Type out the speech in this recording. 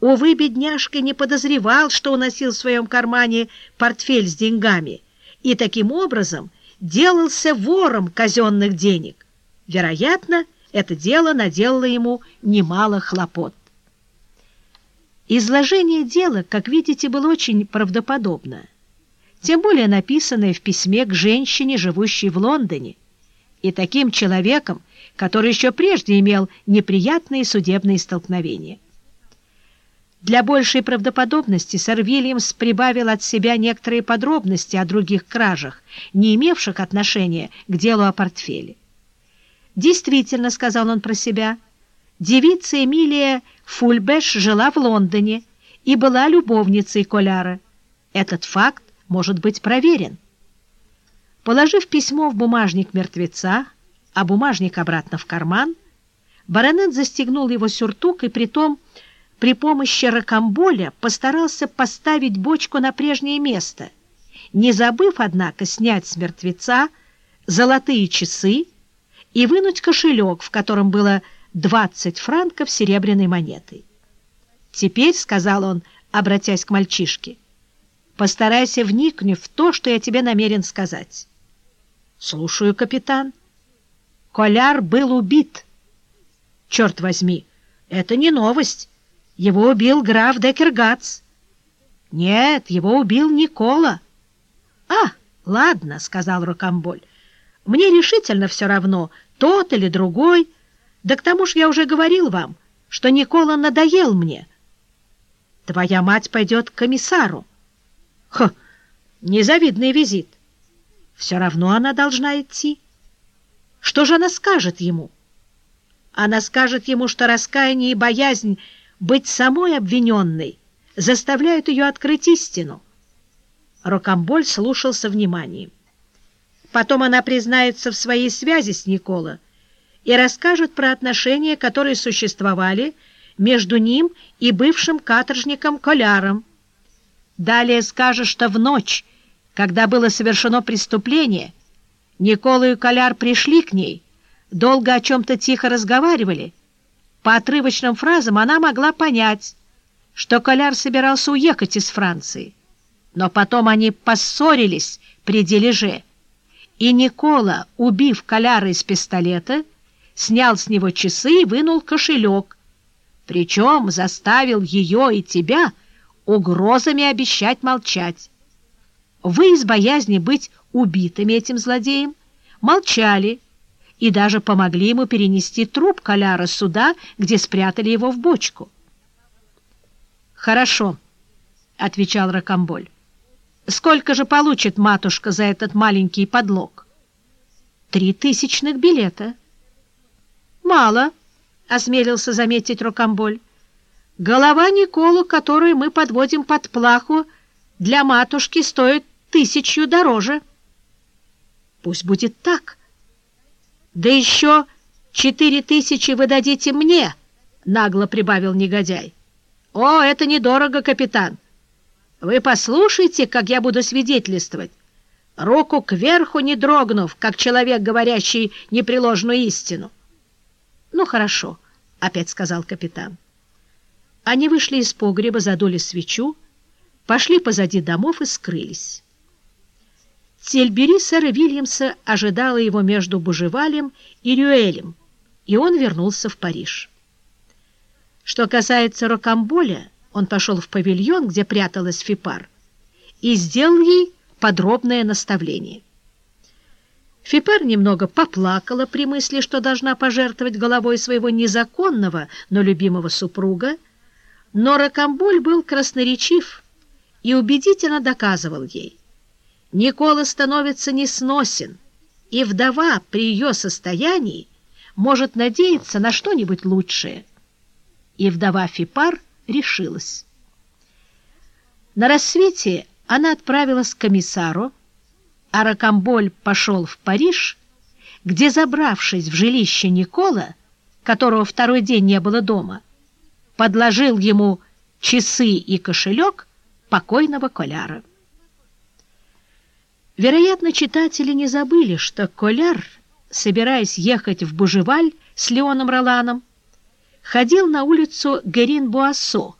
Увы, бедняжка не подозревал, что уносил в своем кармане портфель с деньгами, и таким образом делался вором казенных денег. Вероятно, это дело наделало ему немало хлопот. Изложение дела, как видите, было очень правдоподобно, тем более написанное в письме к женщине, живущей в Лондоне, и таким человеком, который еще прежде имел неприятные судебные столкновения. Для большей правдоподобности сэр Вильямс прибавил от себя некоторые подробности о других кражах, не имевших отношения к делу о портфеле. «Действительно», — сказал он про себя, — «девица Эмилия Фульбеш жила в Лондоне и была любовницей Коляра. Этот факт может быть проверен». Положив письмо в бумажник мертвеца, а бумажник обратно в карман, баронет застегнул его сюртук и притом при помощи ракомболя постарался поставить бочку на прежнее место, не забыв, однако, снять с мертвеца золотые часы и вынуть кошелек, в котором было 20 франков серебряной монетой. «Теперь», — сказал он, обратясь к мальчишке, — «постарайся вникнуть в то, что я тебе намерен сказать». «Слушаю, капитан». «Коляр был убит». «Черт возьми, это не новость». Его убил граф Декергац. Нет, его убил Никола. А, ладно, сказал Рокамболь. Мне решительно все равно, тот или другой. Да к тому ж я уже говорил вам, что Никола надоел мне. Твоя мать пойдет к комиссару. Хо, незавидный визит. Все равно она должна идти. Что же она скажет ему? Она скажет ему, что раскаяние и боязнь быть самой обвиненной заставляют ее открыть истину. Рокамболь слушал со вниманием. Потом она признается в своей связи с Никола и расскажет про отношения, которые существовали между ним и бывшим каторжником Коляром. Далее скажет, что в ночь, когда было совершено преступление, Никола и Коляр пришли к ней, долго о чем-то тихо разговаривали, по отрывочным фразам она могла понять, что Коляр собирался уехать из Франции. Но потом они поссорились при дележе, и Никола, убив Коляра из пистолета, снял с него часы и вынул кошелек, причем заставил ее и тебя угрозами обещать молчать. Вы из боязни быть убитыми этим злодеем молчали, и даже помогли ему перенести труп Коляра сюда, где спрятали его в бочку. «Хорошо», — отвечал Ракомболь. «Сколько же получит матушка за этот маленький подлог?» «Три тысячных билета». «Мало», — осмелился заметить Рокомболь. «Голова Николу, которую мы подводим под плаху, для матушки стоит тысячу дороже». «Пусть будет так», «Да еще четыре тысячи вы дадите мне!» — нагло прибавил негодяй. «О, это недорого, капитан! Вы послушайте, как я буду свидетельствовать, руку кверху не дрогнув, как человек, говорящий непреложную истину». «Ну, хорошо», — опять сказал капитан. Они вышли из погреба, задули свечу, пошли позади домов и скрылись. Тельбери сэра Вильямса ожидала его между Бужевалем и Рюэлем, и он вернулся в Париж. Что касается Рокамболя, он пошел в павильон, где пряталась Фипар, и сделал ей подробное наставление. Фипар немного поплакала при мысли, что должна пожертвовать головой своего незаконного, но любимого супруга, но Рокамболь был красноречив и убедительно доказывал ей, Никола становится несносен, и вдова при ее состоянии может надеяться на что-нибудь лучшее. И вдова Фипар решилась. На рассвете она отправилась к комиссару, а Ракамболь пошел в Париж, где, забравшись в жилище Никола, которого второй день не было дома, подложил ему часы и кошелек покойного Коляра. Вероятно, читатели не забыли, что Коляр, собираясь ехать в Бужеваль с Леоном Роланом, ходил на улицу Герин-Буассо,